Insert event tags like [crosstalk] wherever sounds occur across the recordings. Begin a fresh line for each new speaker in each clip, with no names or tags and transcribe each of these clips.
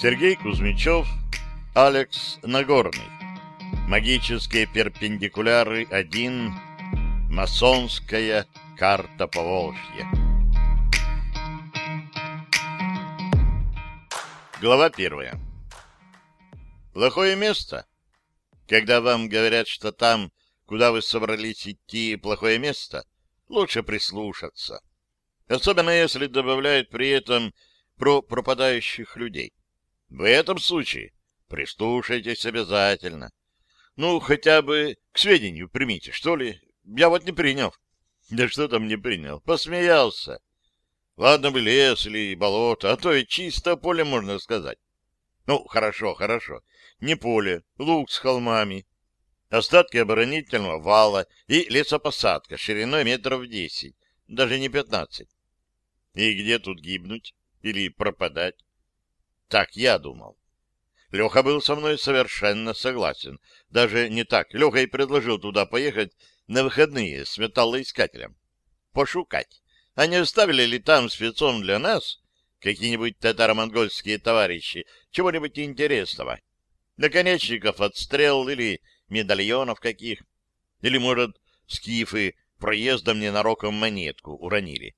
Сергей Кузьмичев, Алекс Нагорный. Магические перпендикуляры 1. Масонская карта Поволжья. Глава первая. Плохое место. Когда вам говорят, что там, куда вы собрались идти, плохое место, лучше прислушаться. Особенно если добавляют при этом про пропадающих людей. В этом случае прислушайтесь обязательно. Ну, хотя бы к сведению примите, что ли. Я вот не принял. Да что там не принял? Посмеялся. Ладно бы лес или болото, а то и чисто поле, можно сказать. Ну, хорошо, хорошо. Не поле, луг с холмами. Остатки оборонительного вала и лесопосадка шириной метров десять, даже не пятнадцать. И где тут гибнуть или пропадать? Так я думал. Леха был со мной совершенно согласен. Даже не так. Леха и предложил туда поехать на выходные с металлоискателем. Пошукать. А не оставили ли там спецом для нас какие-нибудь татаро-монгольские товарищи чего-нибудь интересного? Наконечников от или медальонов каких? Или, может, скифы проездом ненароком монетку уронили?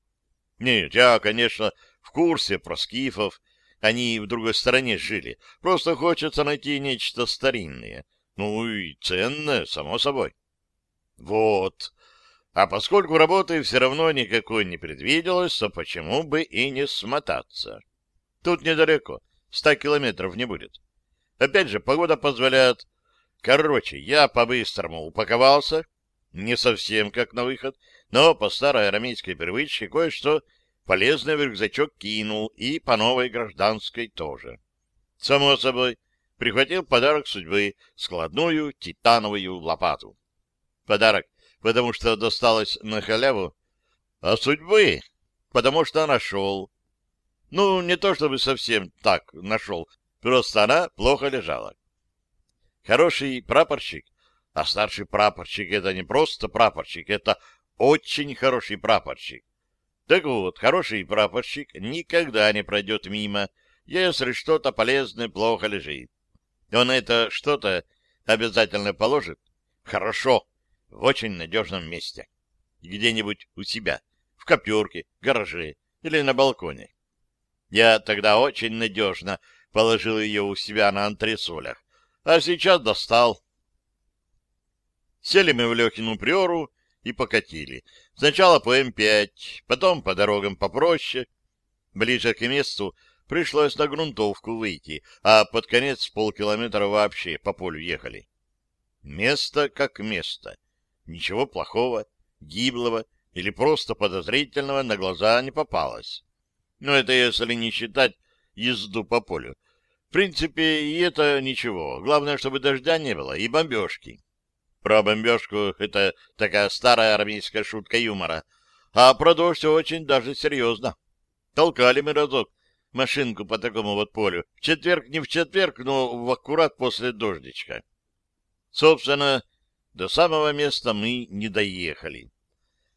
Нет, я, конечно, в курсе про скифов, они в другой стороне жили. Просто хочется найти нечто старинное. Ну и ценное, само собой. Вот. А поскольку работы все равно никакой не предвиделось, то почему бы и не смотаться? Тут недалеко, ста километров не будет. Опять же, погода позволяет. Короче, я по-быстрому упаковался, не совсем как на выход, но по старой арамейской привычке кое-что полезный в рюкзачок кинул и по новой гражданской тоже. Само собой, прихватил подарок судьбы — складную титановую лопату. Подарок, потому что досталось на халяву, а судьбы, потому что нашел. Ну, не то чтобы совсем так нашел, просто она плохо лежала. Хороший прапорщик, а старший прапорщик — это не просто прапорщик, это очень хороший прапорщик. Так вот, хороший прапорщик никогда не пройдет мимо, если что-то полезное плохо лежит. Он это что-то обязательно положит хорошо, в очень надежном месте. Где-нибудь у себя, в коперке, гараже или на балконе. Я тогда очень надежно положил ее у себя на антресолях, а сейчас достал. Сели мы в Лехину приору и покатили. Сначала по М5, потом по дорогам попроще. Ближе к месту пришлось на грунтовку выйти, а под конец полкилометра вообще по полю ехали. Место как место. Ничего плохого, гиблого или просто подозрительного на глаза не попалось. Но это если не считать езду по полю. В принципе, и это ничего. Главное, чтобы дождя не было и бомбежки. Про бомбежку — это такая старая армейская шутка юмора. А про дождь очень даже серьезно. Толкали мы разок машинку по такому вот полю. В четверг не в четверг, но в аккурат после дождичка. Собственно, до самого места мы не доехали.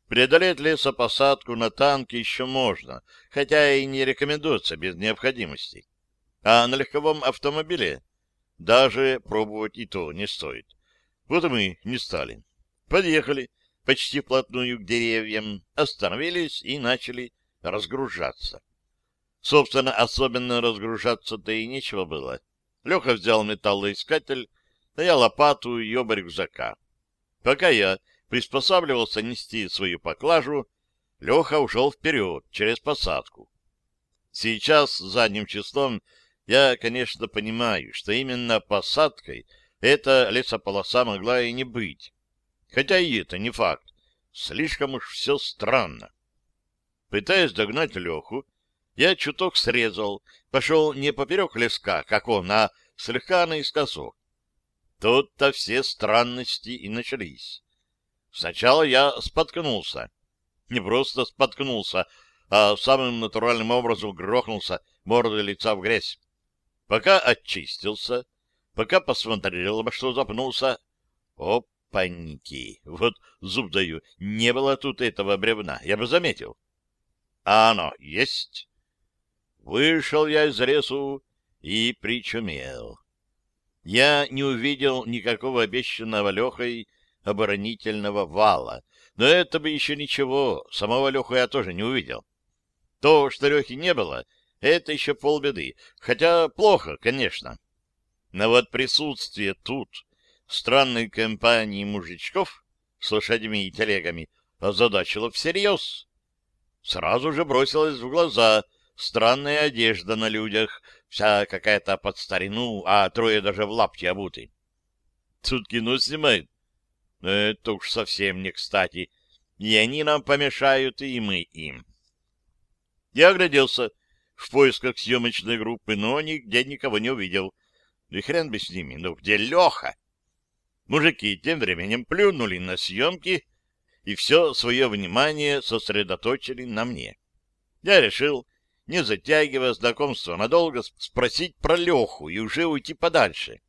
Преодолеть лесопосадку на танке еще можно, хотя и не рекомендуется без необходимости. А на легковом автомобиле даже пробовать и то не стоит. Вот и мы не стали. Подъехали почти вплотную к деревьям, остановились и начали разгружаться. Собственно, особенно разгружаться-то и нечего было. Леха взял металлоискатель, а я лопату и оба рюкзака. Пока я приспосабливался нести свою поклажу, Леха ушел вперед, через посадку. Сейчас, задним числом, я, конечно, понимаю, что именно посадкой — эта лесополоса могла и не быть. Хотя и это не факт. Слишком уж все странно. Пытаясь догнать Леху, я чуток срезал, пошел не поперек леска, как он, а слегка наискосок. Тут-то все странности и начались. Сначала я споткнулся. Не просто споткнулся, а самым натуральным образом грохнулся мордой лица в грязь. Пока очистился, Пока посмотрел, во что запнулся. Опаньки! Вот зуб даю, не было тут этого бревна, я бы заметил. А оно есть. Вышел я из лесу и причумел. Я не увидел никакого обещанного Лехой оборонительного вала, но это бы еще ничего, самого Леху я тоже не увидел. То, что Лехи не было, это еще полбеды, хотя плохо, конечно. Но вот присутствие тут странной компании мужичков с лошадьми и телегами озадачило всерьез. Сразу же бросилась в глаза странная одежда на людях, вся какая-то под старину, а трое даже в лапти обуты. Тут кино снимают. Это уж совсем не кстати. И они нам помешают, и мы им. Я огляделся в поисках съемочной группы, но нигде никого не увидел. И хрен бы с ними, ну где Леха? Мужики тем временем плюнули на съемки и все свое внимание сосредоточили на мне. Я решил, не затягивая знакомство надолго, спросить про Леху и уже уйти подальше.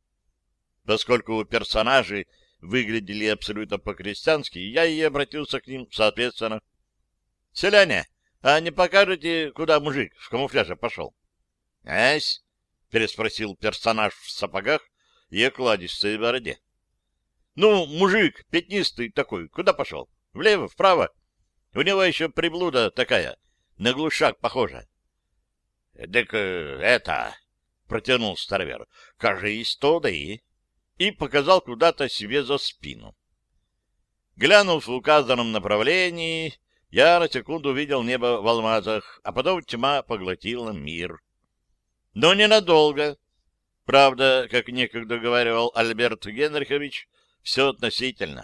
Поскольку персонажи выглядели абсолютно по-крестьянски, я и обратился к ним соответственно. — Селяне, а не покажете, куда мужик в камуфляже пошел? — Ась? — переспросил персонаж в сапогах и окладистой бороде. — Ну, мужик пятнистый такой, куда пошел? Влево, вправо? У него еще приблуда такая, на глушак похожа. — Так э, это... — протянул старвер. — Кажись, то да и... И показал куда-то себе за спину. Глянув в указанном направлении, я на секунду увидел небо в алмазах, а потом тьма поглотила мир. Но ненадолго. Правда, как некогда говорил Альберт Генрихович, все относительно.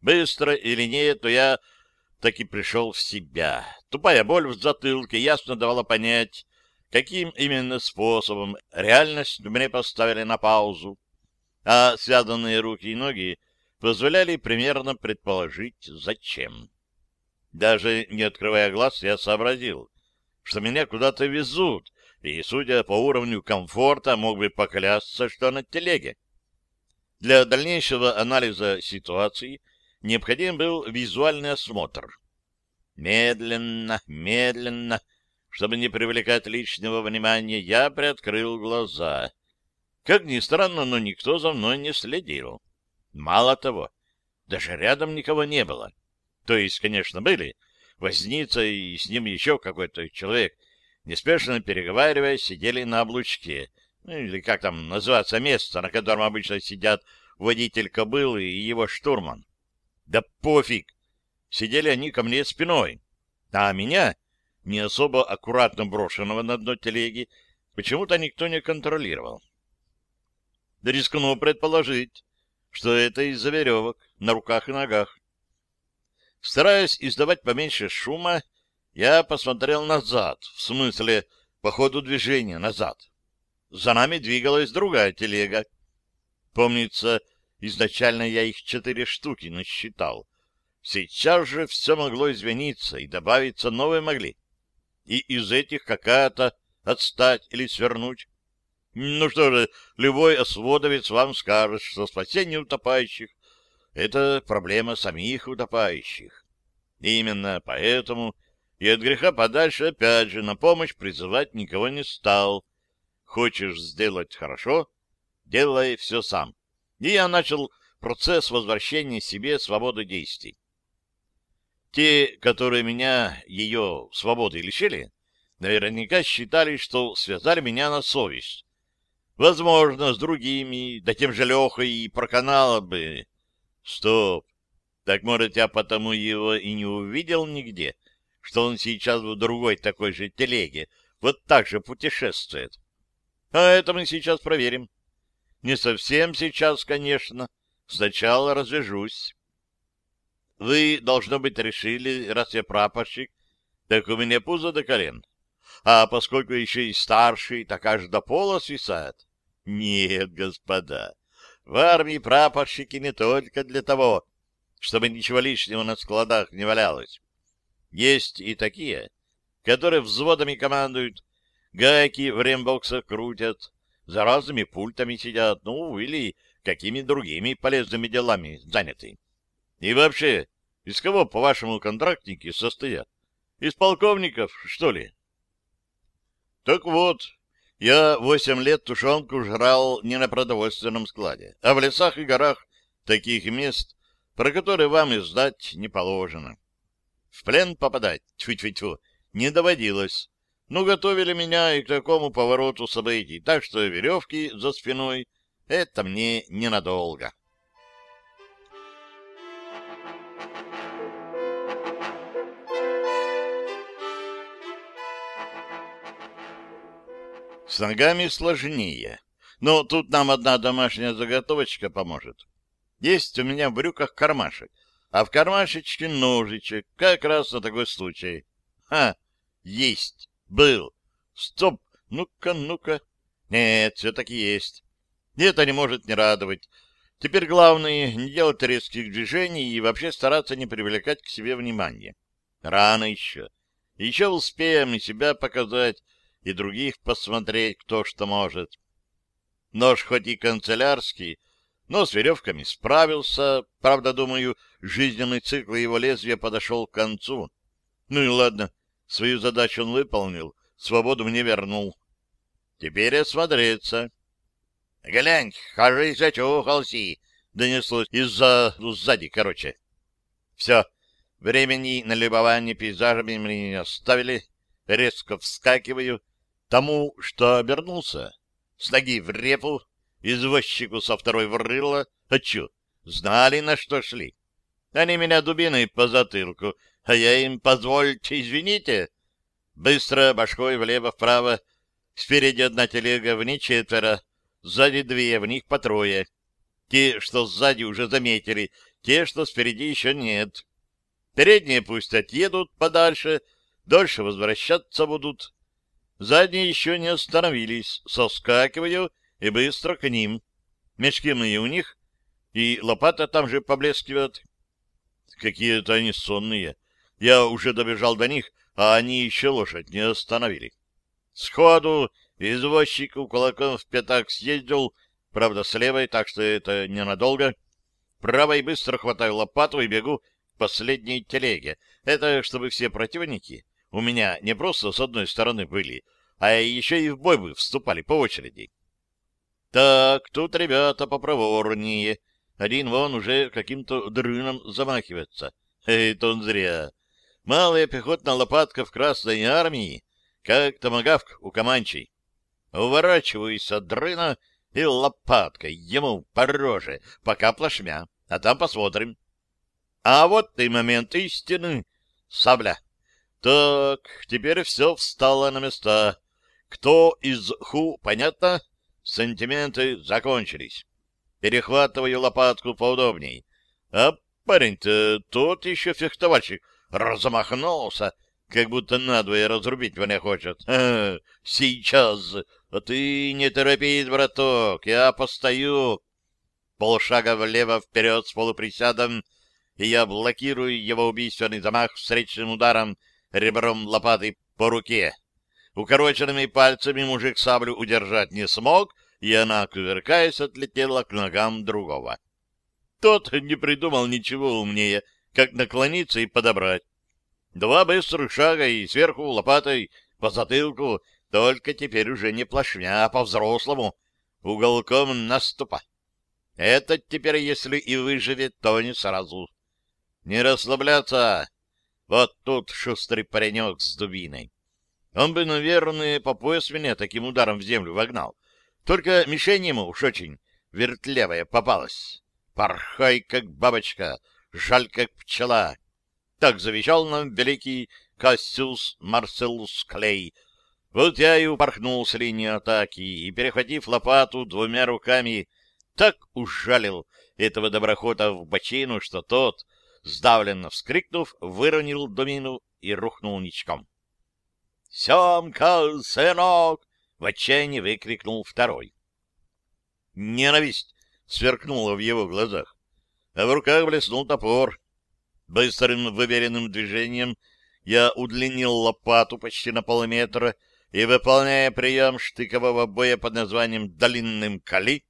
Быстро или нет, то я таки пришел в себя. Тупая боль в затылке ясно давала понять, каким именно способом реальность мне поставили на паузу, а связанные руки и ноги позволяли примерно предположить, зачем. Даже не открывая глаз, я сообразил, что меня куда-то везут, и, судя по уровню комфорта, мог бы поклясться, что на телеге. Для дальнейшего анализа ситуации необходим был визуальный осмотр. Медленно, медленно чтобы не привлекать лишнего внимания, я приоткрыл глаза. Как ни странно, но никто за мной не следил. Мало того, даже рядом никого не было. То есть, конечно, были. Возница и с ним еще какой-то человек, неспешно переговаривая, сидели на облучке. Ну, или как там называется место, на котором обычно сидят водитель кобылы и его штурман. Да пофиг! Сидели они ко мне спиной. А меня не особо аккуратно брошенного на дно телеги, почему-то никто не контролировал. Да рискну предположить, что это из-за веревок на руках и ногах. Стараясь издавать поменьше шума, я посмотрел назад, в смысле, по ходу движения назад. За нами двигалась другая телега. Помнится, изначально я их четыре штуки насчитал. Сейчас же все могло извиниться, и добавиться новые могли и из этих какая-то отстать или свернуть. Ну что же, любой осводовец вам скажет, что спасение утопающих — это проблема самих утопающих. Именно поэтому и от греха подальше опять же на помощь призывать никого не стал. Хочешь сделать хорошо — делай все сам. И я начал процесс возвращения себе свободы действий. Те, которые меня ее свободы лишили, наверняка считали, что связали меня на совесть. Возможно, с другими, да тем же Лехой и проканало бы. Стоп! Так, может, я потому его и не увидел нигде, что он сейчас в другой такой же телеге вот так же путешествует. А это мы сейчас проверим. Не совсем сейчас, конечно. Сначала развяжусь. Вы, должно быть, решили, раз я прапорщик, так у меня пузо до колен. А поскольку еще и старший, так аж до пола свисает. Нет, господа, в армии прапорщики не только для того, чтобы ничего лишнего на складах не валялось. Есть и такие, которые взводами командуют, гайки в рембоксах крутят, за разными пультами сидят, ну, или какими другими полезными делами заняты. И вообще, из кого, по-вашему, контрактники состоят? Из полковников, что ли? Так вот, Я восемь лет тушенку жрал не на продовольственном складе, а в лесах и горах таких мест, про которые вам и знать не положено. В плен попадать, тьфу-тьфу-тьфу, не доводилось. Ну, готовили меня и к такому повороту событий, так что веревки за спиной — это мне ненадолго. С ногами сложнее, но тут нам одна домашняя заготовочка поможет. Есть у меня в брюках кармашек, а в кармашечке ножичек, как раз на такой случай. Ха, есть, был. Стоп, ну-ка, ну-ка. Нет, все-таки есть. И это не может не радовать. Теперь главное не делать резких движений и вообще стараться не привлекать к себе внимания. Рано еще. Еще успеем и себя показать, и других посмотреть, кто что может. Нож хоть и канцелярский, но с веревками справился. Правда, думаю, жизненный цикл его лезвия подошел к концу. Ну и ладно, свою задачу он выполнил, свободу мне вернул. Теперь осмотреться. — Глянь, кажись, зачухался, — донеслось из-за... Ну, сзади, короче. Все, времени на любование пейзажами мне не оставили. Резко вскакиваю, Тому, что обернулся, с ноги в репу, извозчику со второй в рыло, а чё, знали, на что шли. Они меня дубиной по затылку, а я им, позвольте, извините. Быстро башкой влево-вправо, спереди одна телега, в ней четверо, сзади две, в них по трое. Те, что сзади, уже заметили, те, что спереди, еще нет. Передние пусть отъедут подальше, дольше возвращаться будут. Задние еще не остановились, соскакиваю и быстро к ним. Мешки мои у них, и лопата там же поблескивает. Какие-то они сонные. Я уже добежал до них, а они еще лошадь не остановили. Сходу извозчику кулаком в пятак съездил, правда, с левой, так что это ненадолго. Правой быстро хватаю лопату и бегу к последней телеге. Это чтобы все противники у меня не просто с одной стороны были, а еще и в бой бы вступали по очереди. Так, тут ребята попроворнее. Один вон уже каким-то дрыном замахивается. Это он зря. Малая пехотная лопатка в Красной армии, как томагавк у Каманчей. Уворачиваюсь от дрына и лопаткой ему по роже, пока плашмя, а там посмотрим. А вот и момент истины. Сабля. Так, теперь все встало на места. Кто из ху, понятно? Сантименты закончились. Перехватываю лопатку поудобней. А парень-то тот еще фехтовальщик размахнулся, как будто надвое разрубить меня хочет. А, сейчас. А ты не торопись, браток, я постою. Полшага влево-вперед с полуприсядом, и я блокирую его убийственный замах встречным ударом ребром лопаты по руке. Укороченными пальцами мужик саблю удержать не смог, и она, кувыркаясь, отлетела к ногам другого. Тот не придумал ничего умнее, как наклониться и подобрать. Два быстрых шага и сверху лопатой по затылку, только теперь уже не плашмя, а по-взрослому, уголком наступа. Этот теперь, если и выживет, то не сразу. Не расслабляться, вот тут шустрый паренек с дубиной. Он бы, наверное, по пояс меня таким ударом в землю вогнал. Только мишень ему уж очень вертлявая попалась. Порхай, как бабочка, жаль, как пчела. Так завещал нам великий Кассиус Марселус Клей. Вот я и упорхнул с линии атаки, и, перехватив лопату двумя руками, так ужалил этого доброхота в бочину, что тот, сдавленно вскрикнув, выронил домину и рухнул ничком. «Семка, сынок!» — в отчаянии выкрикнул второй. Ненависть сверкнула в его глазах, а в руках блеснул топор. Быстрым выверенным движением я удлинил лопату почти на полметра и, выполняя прием штыкового боя под названием «длинным кали»,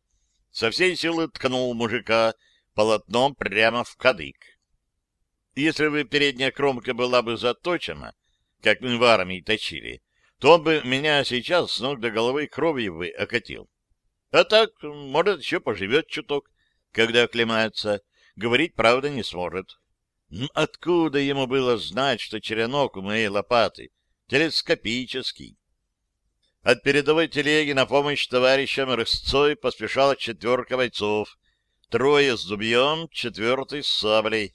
со всей силы ткнул мужика полотном прямо в кадык. Если бы передняя кромка была бы заточена, как мы в армии точили, то он бы меня сейчас с ног до головы кровью бы окатил. А так, может, еще поживет чуток, когда оклемается. Говорить, правда, не сможет. Откуда ему было знать, что черенок у моей лопаты телескопический? От передовой телеги на помощь товарищам рысцой поспешала четверка бойцов. Трое с дубьем, четвертый с саблей.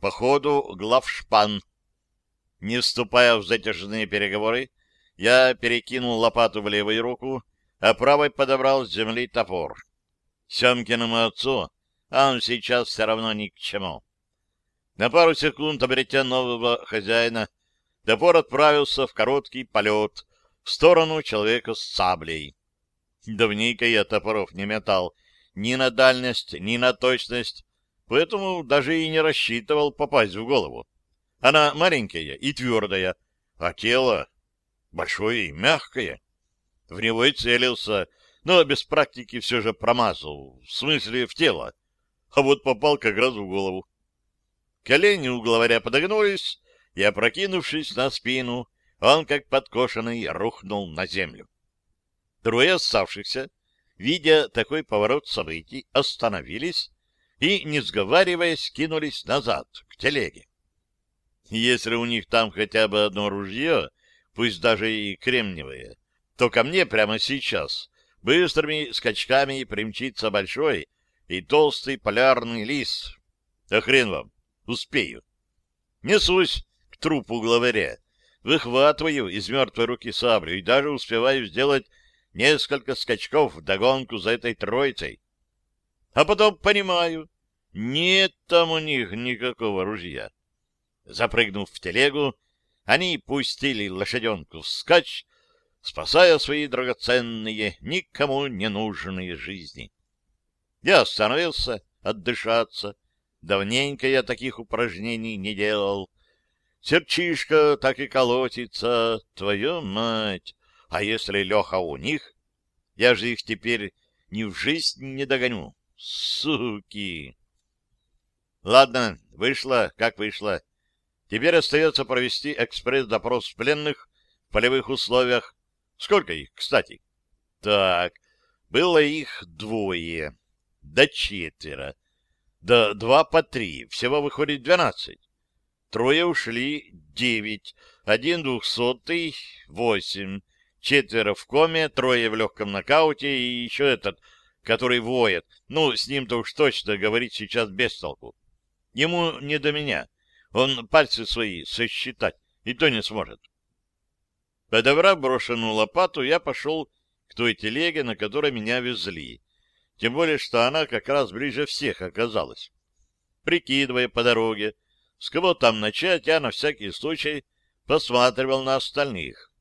По ходу главшпан. Не вступая в затяжные переговоры, я перекинул лопату в левую руку, а правой подобрал с земли топор. Семкиному отцу а он сейчас все равно ни к чему. На пару секунд, обретя нового хозяина, топор отправился в короткий полет в сторону человека с саблей. Давненько я топоров не метал ни на дальность, ни на точность, поэтому даже и не рассчитывал попасть в голову. Она маленькая и твердая, а тело большое и мягкое. В него и целился, но без практики все же промазал, в смысле в тело а вот попал как раз в голову. Колени у главаря подогнулись, и, опрокинувшись на спину, он, как подкошенный, рухнул на землю. Трое оставшихся, видя такой поворот событий, остановились и, не сговариваясь, кинулись назад, к телеге. Если у них там хотя бы одно ружье, пусть даже и кремниевое, то ко мне прямо сейчас быстрыми скачками примчится большой и толстый полярный лис. А хрен вам, успею. Несусь к трупу главаря, выхватываю из мертвой руки саблю и даже успеваю сделать несколько скачков в догонку за этой троицей. А потом понимаю, нет там у них никакого ружья. Запрыгнув в телегу, они пустили лошаденку в скач, спасая свои драгоценные, никому не нужные жизни. Я остановился отдышаться. Давненько я таких упражнений не делал. Серчишка так и колотится, твою мать! А если Леха у них? Я же их теперь ни в жизнь не догоню. Суки! Ладно, вышло, как вышло. Теперь остается провести экспресс-допрос пленных в полевых условиях. Сколько их, кстати? Так, было их двое до четверо. Да два по три, всего выходит двенадцать. Трое ушли, девять, один двухсотый, восемь, четверо в коме, трое в легком нокауте и еще этот, который воет. Ну, с ним-то уж точно говорить сейчас без толку. Ему не до меня. Он пальцы свои сосчитать и то не сможет. Подобрав брошенную лопату, я пошел к той телеге, на которой меня везли тем более, что она как раз ближе всех оказалась. Прикидывая по дороге, с кого там начать, я на всякий случай посматривал на остальных.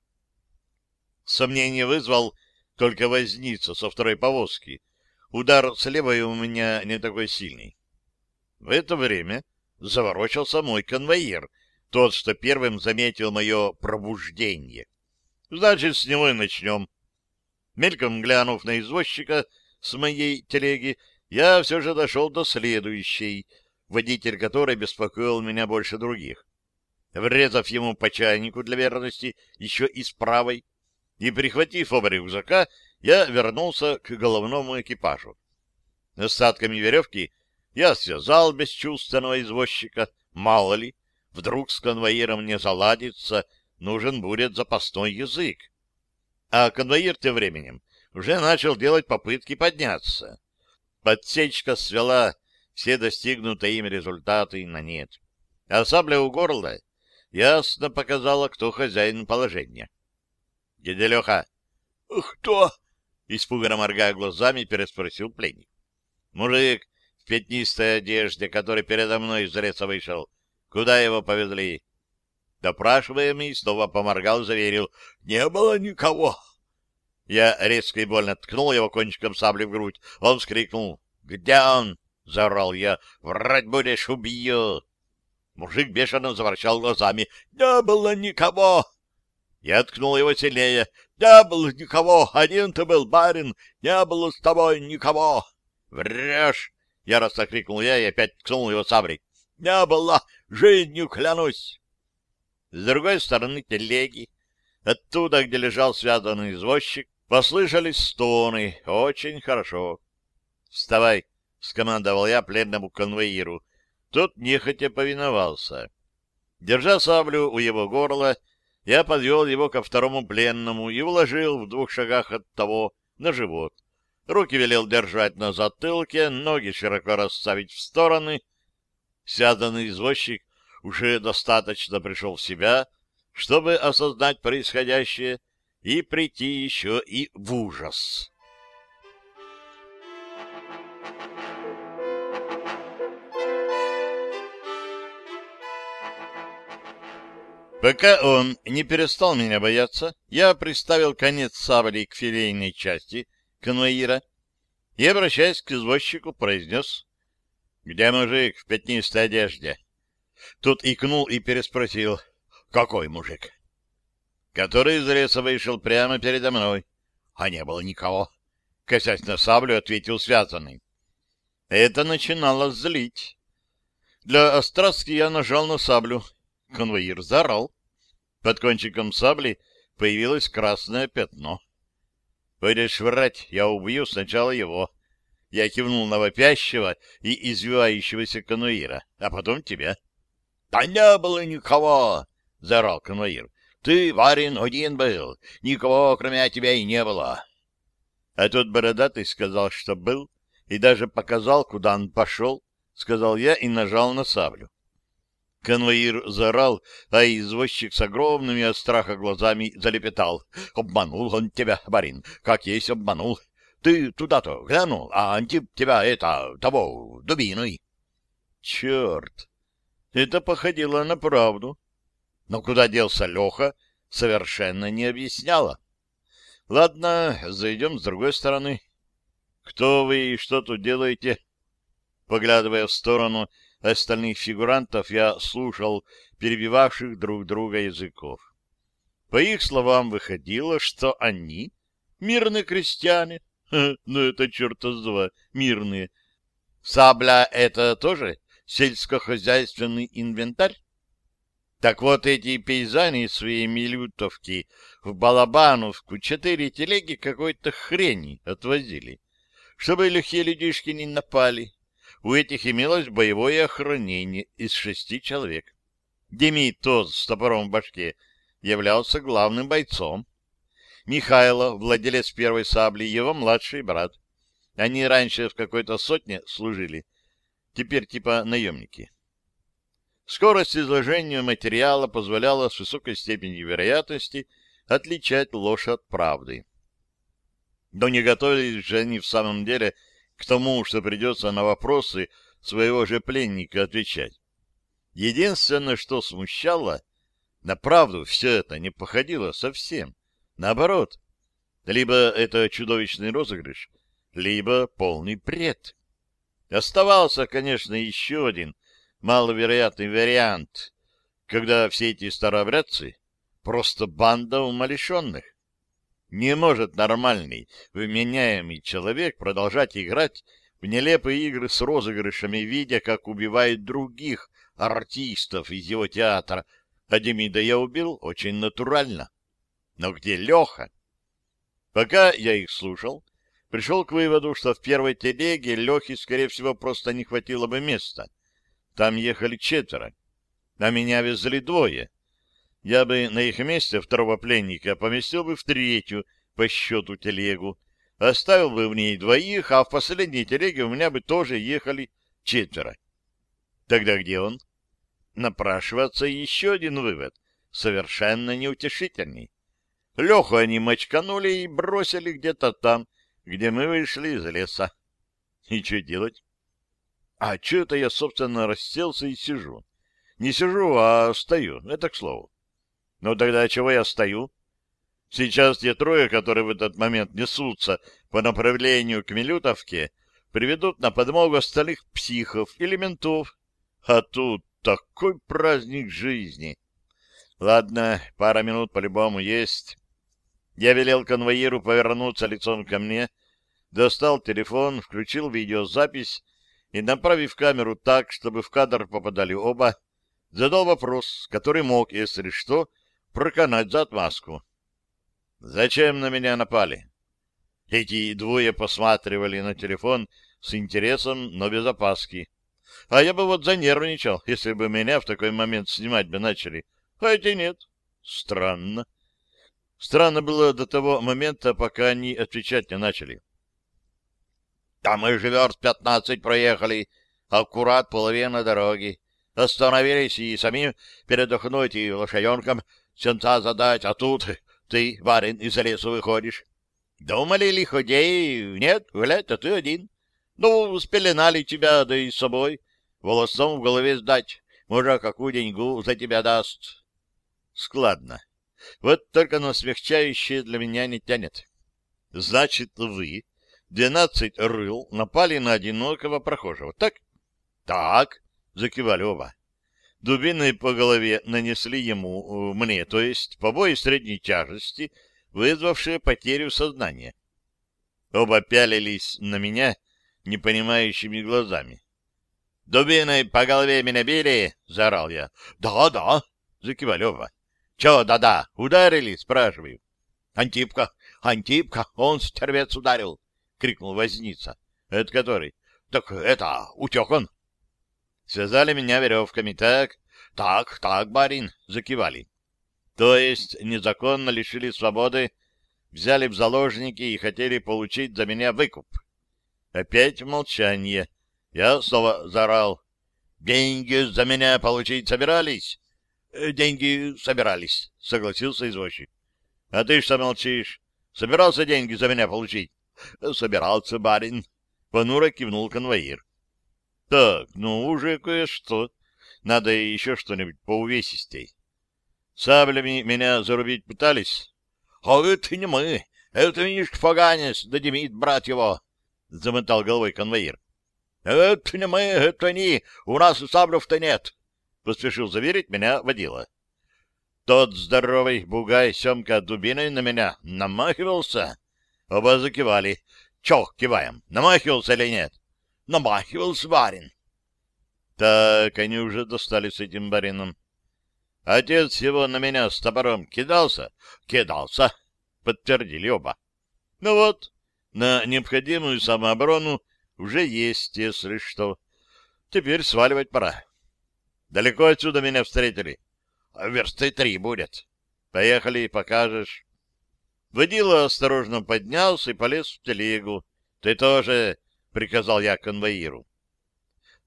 Сомнение вызвал только возница со второй повозки. Удар с левой у меня не такой сильный. В это время заворочился мой конвоир, тот, что первым заметил мое пробуждение. Значит, с него и начнем. Мельком глянув на извозчика, с моей телеги, я все же дошел до следующей, водитель которой беспокоил меня больше других. Врезав ему по чайнику для верности еще и с правой, и, прихватив оба рюкзака, я вернулся к головному экипажу. Остатками веревки я связал бесчувственного извозчика, мало ли, вдруг с конвоиром не заладится, нужен будет запасной язык. А конвоир тем временем уже начал делать попытки подняться. Подсечка свела все достигнутые им результаты на нет. А сабля у горла ясно показала, кто хозяин положения. — Дядя Леха! — Кто? — испуганно моргая глазами, переспросил пленник. — Мужик в пятнистой одежде, который передо мной из леса вышел. Куда его повезли? Допрашиваемый снова поморгал, заверил. — Не было никого. Я резко и больно ткнул его кончиком сабли в грудь. Он вскрикнул. «Где он?» — заорал я. «Врать будешь, убью!» Мужик бешено заворчал глазами. «Не было никого!» Я ткнул его сильнее. «Не было никого! Один ты был, барин! Не было с тобой никого!» «Врешь!» — яростно крикнул я и опять ткнул его саблей. «Не было! Жизнью клянусь!» С другой стороны телеги Оттуда, где лежал связанный извозчик, послышались стоны. Очень хорошо. «Вставай!» — скомандовал я пленному конвоиру. Тот нехотя повиновался. Держа саблю у его горла, я подвел его ко второму пленному и уложил в двух шагах от того на живот. Руки велел держать на затылке, ноги широко расставить в стороны. Связанный извозчик уже достаточно пришел в себя, чтобы осознать происходящее и прийти еще и в ужас. Пока он не перестал меня бояться, я приставил конец сабли к филейной части конвоира и, обращаясь к извозчику, произнес «Где мужик в пятнистой одежде?» Тут икнул и переспросил «Какой мужик?» Который из леса вышел прямо передо мной. А не было никого. Косясь на саблю, ответил связанный. Это начинало злить. Для острастки я нажал на саблю Конвоир заорал. Под кончиком сабли появилось красное пятно. «Будешь врать, я убью сначала его». Я кивнул на вопящего и извивающегося конвоира, а потом тебя. — Да не было никого! — заорал конвоир. — Ты, Варин, один был. Никого, кроме тебя, и не было. А тот бородатый сказал, что был, и даже показал, куда он пошел, — сказал я и нажал на саблю. Конвоир заорал, а извозчик с огромными от страха глазами залепетал. «Обманул он тебя, барин, как есть обманул. Ты туда-то глянул, а Антип тебя, это, того, дубиной». «Черт!» Это походило на правду. Но куда делся Леха, совершенно не объясняла. «Ладно, зайдем с другой стороны. Кто вы и что тут делаете?» Поглядывая в сторону остальных фигурантов я слушал перебивавших друг друга языков. По их словам выходило, что они мирные крестьяне. [laughs] Ну это черта с два, мирные. Сабля — это тоже сельскохозяйственный инвентарь? Так вот эти пейзани свои милютовки в Балабановку четыре телеги какой-то хрени отвозили, чтобы лихие людишки не напали у этих имелось боевое охранение из шести человек. Демид, тот с топором в башке, являлся главным бойцом. Михайло, владелец первой сабли, его младший брат. Они раньше в какой-то сотне служили, теперь типа наемники. Скорость изложения материала позволяла с высокой степенью вероятности отличать ложь от правды. Но не готовились же они в самом деле к тому, что придется на вопросы своего же пленника отвечать. Единственное, что смущало, на правду все это не походило совсем. Наоборот, либо это чудовищный розыгрыш, либо полный бред. Оставался, конечно, еще один маловероятный вариант, когда все эти старообрядцы просто банда умалишенных. Не может нормальный, вменяемый человек продолжать играть в нелепые игры с розыгрышами, видя, как убивают других артистов из его театра. А Демида я убил очень натурально. Но где Леха? Пока я их слушал, пришел к выводу, что в первой телеге Лехе, скорее всего, просто не хватило бы места. Там ехали четверо, а меня везли двое — я бы на их месте второго пленника поместил бы в третью по счету телегу, оставил бы в ней двоих, а в последней телеге у меня бы тоже ехали четверо. Тогда где он? Напрашиваться еще один вывод, совершенно неутешительный. Леху они мочканули и бросили где-то там, где мы вышли из леса. И что делать? А что это я, собственно, расселся и сижу? Не сижу, а стою, это к слову. Ну тогда чего я стою? Сейчас те трое, которые в этот момент несутся по направлению к Милютовке, приведут на подмогу остальных психов или ментов. А тут такой праздник жизни. Ладно, пара минут по-любому есть. Я велел конвоиру повернуться лицом ко мне, достал телефон, включил видеозапись и, направив камеру так, чтобы в кадр попадали оба, задал вопрос, который мог, если что, проканать за отмазку. Зачем на меня напали? Эти двое посматривали на телефон с интересом, но без опаски. А я бы вот занервничал, если бы меня в такой момент снимать бы начали. А эти нет. Странно. Странно было до того момента, пока они отвечать не начали. Там мы же верст пятнадцать проехали, аккурат половина дороги. Остановились и сами передохнуть, и лошаденкам сенца задать, а тут ты, барин, из лесу выходишь. Думали ли ходей? Нет, глядь, а ты один. Ну, спеленали тебя, да и с собой. Волосом в голове сдать. Может, какую деньгу за тебя даст. Складно. Вот только на смягчающее для меня не тянет. Значит, вы, двенадцать рыл, напали на одинокого прохожего, так? Так, закивали оба. Дубиной по голове нанесли ему, э, мне, то есть побои средней тяжести, вызвавшие потерю сознания. Оба пялились на меня непонимающими глазами. «Дубиной по голове меня били?» — заорал я. «Да, да», — закивали оба. «Чё, да-да, ударили?» — спрашиваю. «Антипка, Антипка, он стервец ударил!» — крикнул возница. «Это который?» «Так это, утек он!» Связали меня веревками, так? Так, так, барин, закивали. То есть незаконно лишили свободы, взяли в заложники и хотели получить за меня выкуп. Опять молчание. Я снова заорал. «Деньги за меня получить собирались?» Э, деньги собирались, согласился извозчик. А ты что молчишь? Собирался деньги за меня получить? Собирался, барин. Понуро кивнул конвоир. Так, ну уже кое-что. Надо еще что-нибудь поувесистей. Саблями меня зарубить пытались? А это не мы. Это Мишка Фаганец, да Демид, брат его. Замотал головой конвоир. Это не мы, это они. У нас саблев-то нет. — поспешил заверить меня водила. Тот здоровый бугай Семка дубиной на меня намахивался. Оба закивали. Чё киваем, намахивался или нет? Намахивался барин. Так, они уже достали с этим барином. Отец его на меня с топором кидался? Кидался, подтвердили оба. Ну вот, на необходимую самооборону уже есть, если что. Теперь сваливать пора. Далеко отсюда меня встретили? Версты три будет. Поехали, покажешь. Водила осторожно поднялся и полез в телегу. Ты тоже, — приказал я конвоиру.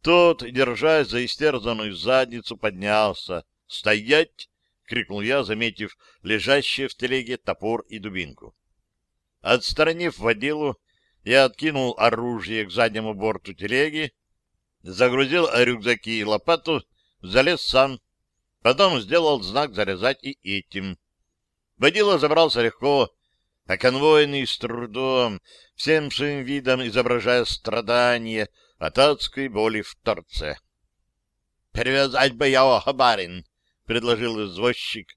Тот, держась за истерзанную задницу, поднялся. «Стоять!» — крикнул я, заметив лежащие в телеге топор и дубинку. Отстранив водилу, я откинул оружие к заднему борту телеги, загрузил рюкзаки и лопату залез сам. Потом сделал знак зарезать и этим. Водила забрался легко, а конвойный с трудом, всем своим видом изображая страдание от адской боли в торце. — Перевязать бы его, барин! — предложил извозчик.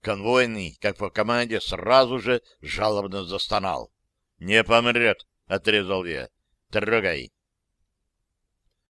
Конвойный, как по команде, сразу же жалобно застонал. — Не помрет, — отрезал я. — Трогай.